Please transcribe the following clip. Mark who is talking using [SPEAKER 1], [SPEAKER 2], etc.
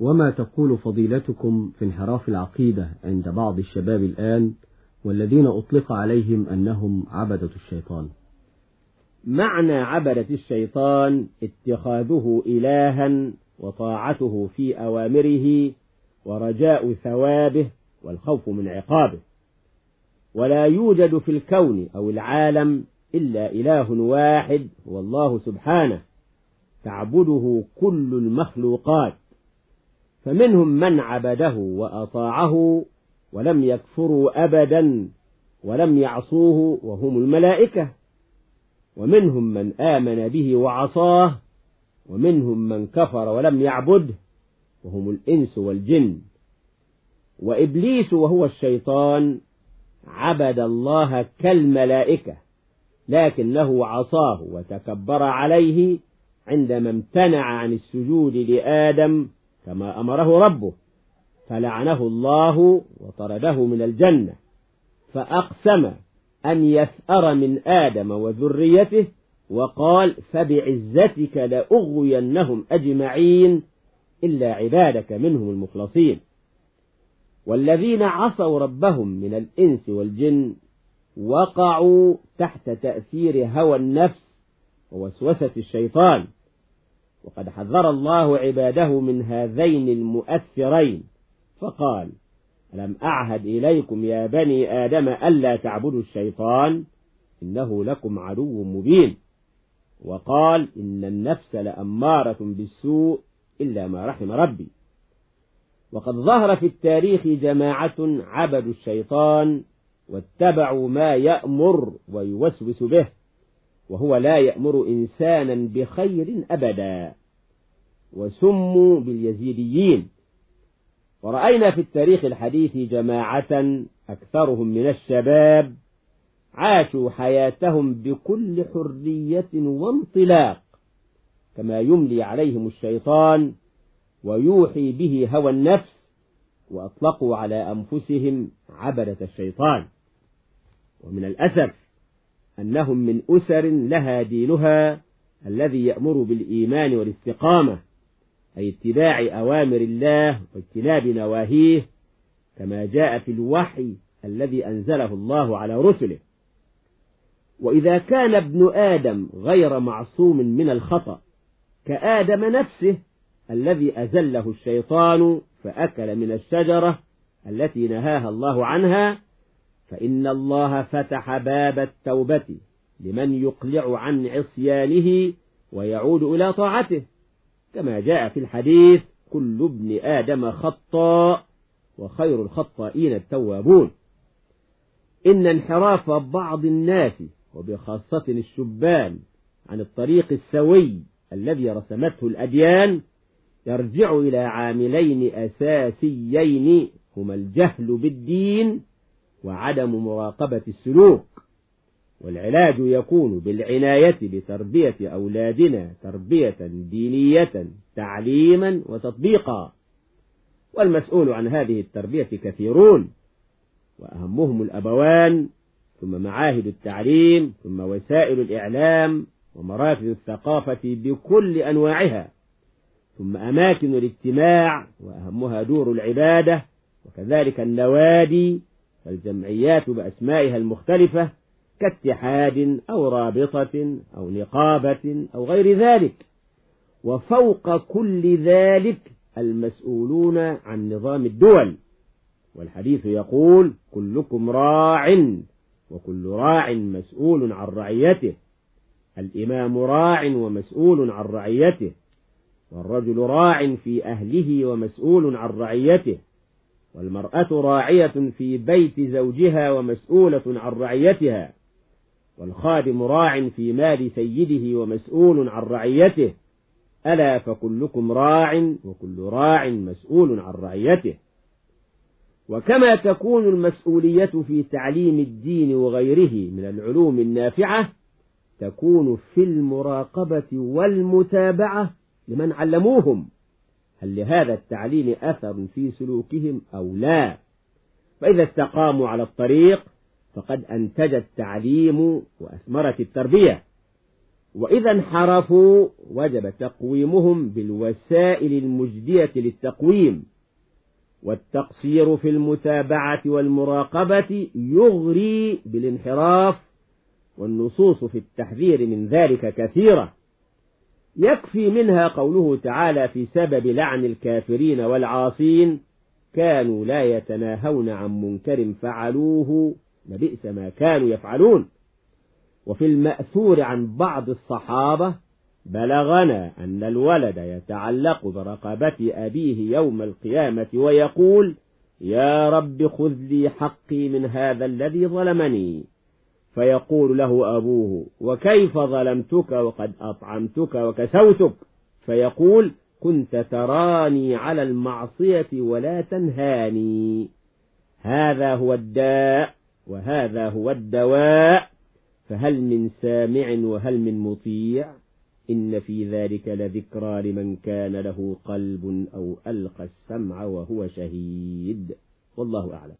[SPEAKER 1] وما تقول فضيلتكم في انحراف العقيدة عند بعض الشباب الآن والذين أطلق عليهم أنهم عبدة الشيطان؟
[SPEAKER 2] معنى عبدة الشيطان اتخاذه إلها وطاعته في أوامره ورجاء ثوابه والخوف من عقابه. ولا يوجد في الكون أو العالم إلا إله واحد هو الله سبحانه تعبده كل المخلوقات. فمنهم من عبده وأطاعه ولم يكفروا أبدا ولم يعصوه وهم الملائكة. ومنهم من آمن به وعصاه ومنهم من كفر ولم يعبده وهم الإنس والجن. وإبليس وهو الشيطان عبد الله كالملائكة لكنه عصاه وتكبر عليه عندما امتنع عن السجود لآدم كما أمره ربه فلعنه الله وطرده من الجنة فأقسم أن يثأر من آدم وذريته وقال فبعزتك لأغوينهم أجمعين إلا عبادك منهم المخلصين. والذين عصوا ربهم من الإنس والجن وقعوا تحت تأثير هوى النفس ووسوسة الشيطان. وقد حذر الله عباده من هذين المؤثرين. فقال ألم أعهد إليكم يا بني آدم ألا تعبدوا الشيطان؟ إنه لكم عدو مبين. وقال إن النفس لأمارة بالسوء إلا ما رحم ربي. وقد ظهر في التاريخ جماعة عبدوا الشيطان واتبعوا ما يأمر ويوسوس به. وهو لا يأمر إنسانا بخير أبدا. وسموا باليزيديين. ورأينا في التاريخ الحديث جماعة أكثرهم من الشباب عاشوا حياتهم بكل حرية وانطلاق كما يملي عليهم الشيطان ويوحي به هوى النفس وأطلقوا على أنفسهم عبدة الشيطان. ومن الأسف أنهم من أسر لها دينها الذي يأمر بالإيمان والاستقامة أي اتباع أوامر الله واجتناب نواهيه كما جاء في الوحي الذي أنزله الله على رسله. وإذا كان ابن آدم غير معصوم من الخطأ كآدم نفسه الذي أزله الشيطان فأكل من الشجرة التي نهاها الله عنها فإن الله فتح باب التوبة لمن يقلع عن عصيانه ويعود إلى طاعته. كما جاء في الحديث كل ابن آدم خطاء وخير الخطائين التوابون. إن انحراف بعض الناس وبخاصة الشبان عن الطريق السوي الذي رسمته الأديان يرجع إلى عاملين أساسيين هما الجهل بالدين وعدم مراقبة السلوك والعلاج يكون بالعناية بتربية أولادنا تربية دينية تعليما وتطبيقا. والمسؤول عن هذه التربية كثيرون وأهمهم الأبوان ثم معاهد التعليم ثم وسائل الإعلام ومراكز الثقافة بكل أنواعها ثم أماكن الاجتماع وأهمها دور العبادة وكذلك النوادي والجمعيات بأسمائها المختلفة كاتحاد أو رابطة أو نقابة أو غير ذلك وفوق كل ذلك المسؤولون عن نظام الدول. والحديث يقول كلكم راع وكل راع مسؤول عن رعيته. الإمام راع ومسؤول عن رعيته. والرجل راع في أهله ومسؤول عن رعيته. والمرأة راعية في بيت زوجها ومسؤولة عن رعيتها والخادم راع في مال سيده ومسؤول عن رعيته. ألا فكلكم راع وكل راع مسؤول عن رعيته. وكما تكون المسؤولية في تعليم الدين وغيره من العلوم النافعة تكون في المراقبة والمتابعة لمن علموهم. هل لهذا التعليم أثر في سلوكهم أو لا؟ فإذا استقاموا على الطريق فقد أنتج التعليم وأثمرت التربية. وإذا انحرفوا وجب تقويمهم بالوسائل المجدية للتقويم. والتقصير في المتابعة والمراقبة يغري بالانحراف والنصوص في التحذير من ذلك كثيرة. يكفي منها قوله تعالى في سبب لعن الكافرين والعاصين كانوا لا يتناهون عن منكر فعلوه لبئس ما كانوا يفعلون. وفي المأثور عن بعض الصحابة بلغنا أن الولد يتعلق برقبة أبيه يوم القيامة ويقول يا رب خذ لي حقي من هذا الذي ظلمني. فيقول له أبوه وكيف ظلمتك وقد أطعمتك وكسوتك؟ فيقول كنت تراني على المعصية ولا تنهاني. هذا هو الداء وهذا هو الدواء. فهل من سامع وهل من مطيع؟ إن في ذلك لذكرى لمن كان له قلب أو ألقى السمع وهو شهيد. والله أعلم.